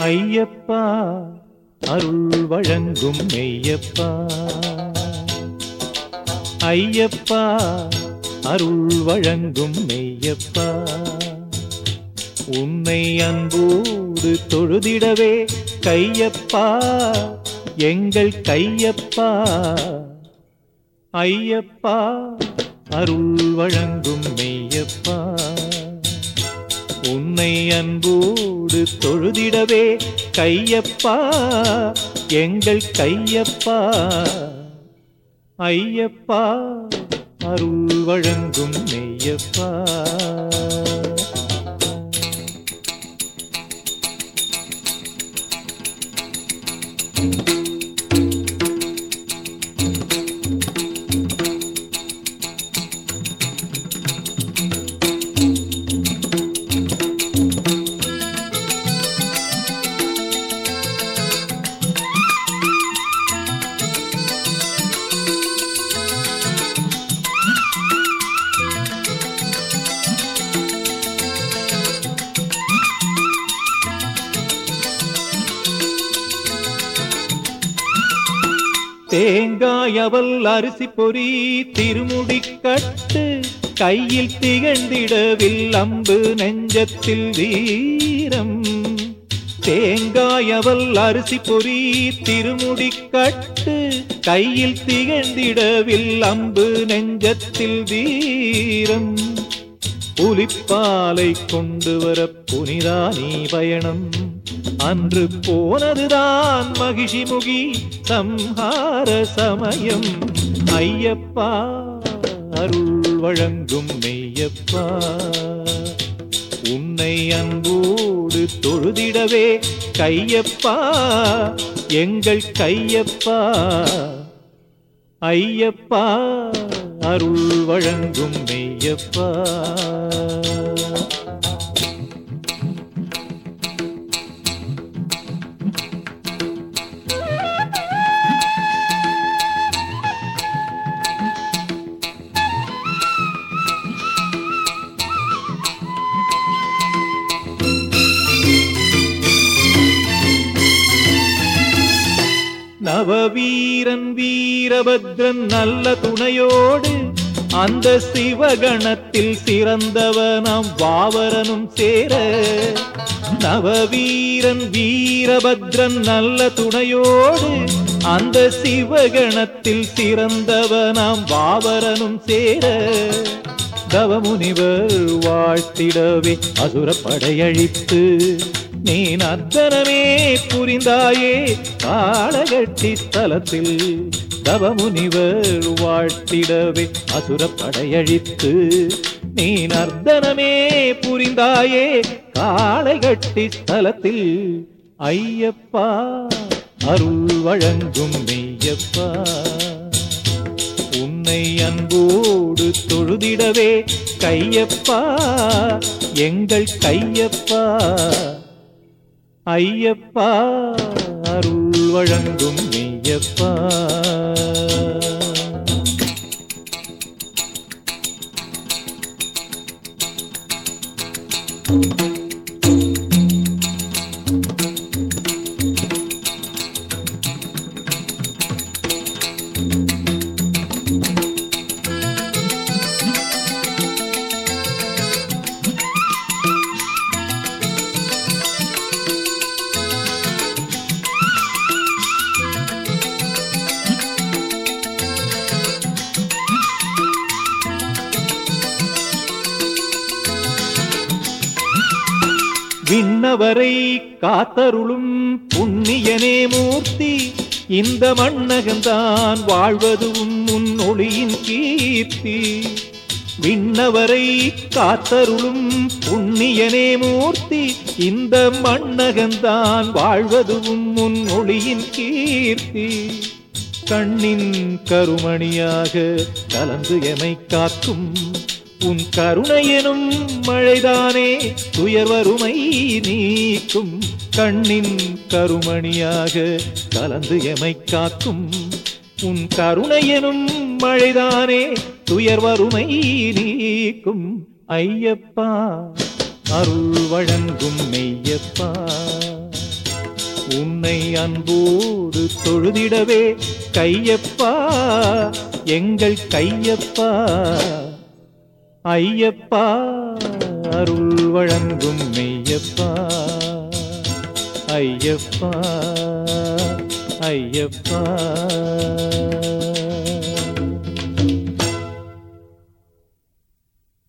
ஐயப்பா அருள் வழங்கும் மெய்யப்பா. ஐயப்பா அருள் வழங்கும் மெய்யப்பா. உன்னை அன்போடு தொழுதிடவே கையப்பா எங்கள் கையப்பா. ஐயப்பா அருள் வழங்கும் மெய்யப்பா. உன்னை அன்போடு தொழுதிடவே கையப்பா எங்கள் கையப்பா ஐயப்பா அருள் வழங்கும் மெய்யப்பா. அவல் அரிசி பொறி திருமுடி கட்டு கையில் திகழ்ந்திடவில் அம்பு நெஞ்சத்தில் வீரம். தேங்காய் அவல் அரிசி பொறி திருமுடி கட்டு கையில் திகழ்ந்திடவில் அம்பு நெஞ்சத்தில் வீரம். புலிப்பாலை கொண்டு வர புனிதா நீ பயணம். அன்று போனதுதான் மகிழ்ச்சிமுகி சம்ஹார சமயம். ஐயப்பா அருள் வழங்கும் மெய்யப்பா. உன்னை அன்போடு தொழுதிடவே கையப்பா எங்கள் கையப்பா. ஐயப்பா அருள் வழங்கும் மெய்யப்பா. நவவீ வீரன் வீரபத்ரன் நல்ல துணையோடு அந்த சிவகணத்தில் சிறந்தவனாம் வாவரனும் சேர. நவவீரன் வீரபத்ரன் நல்ல துணையோடு அந்த சிவகணத்தில் சிறந்தவனாம் வாவரனும் சேர. தவமுனிவர் வாழ்த்திடவே அசுர படையழித்து நீ நர்த்தனமே புரிந்தாயே காலகட்டி ஸ்தலத்தில் தவமுனிவர் வாழ்த்திடவே அசுர படையழித்து நீ நர்த்தனமே புரிந்தாயே காளைகட்டி ஸ்தலத்தில் ஐயப்பா அருள் வழங்கும் மெய்யப்பா. உன்னை அன்போடு தொழுதிடவே கையப்பா எங்கள் கையப்பா. ஐயப்பா அருள் வழங்கும் மெய்யப்பா. விண்ணவரை காத்தருளும் புண்ணியனே மூர்த்தி இந்த மண்ணகந்தான் வாழ்வதும் உன் ஒளியின் கீர்த்தி. விண்ணவரை காத்தருளும் புண்ணியனே மூர்த்தி இந்த மண்ணகந்தான் வாழ்வதும் உன் ஒளியின் கீர்த்தி. கண்ணின் கருமணியாக கலந்து எமை காக்கும் உன் கருணையெனும் மழைதானே துயர் வறுமை நீக்கும் கண்ணின் கருமணியாக கலந்து எமை காக்கும். உன் கருணையெனும் மழைதானே துயர் வறுமை நீக்கும். ஐயப்பா அருள் வழங்கும் மெய்யப்பா. உன்னை அன்போடு தொழுதிடவே கையப்பா எங்கள் கையப்பா. ஐயப்பா அருள் வழங்கும் மெய்யப்பா. ஐயப்பா ஐயப்பா.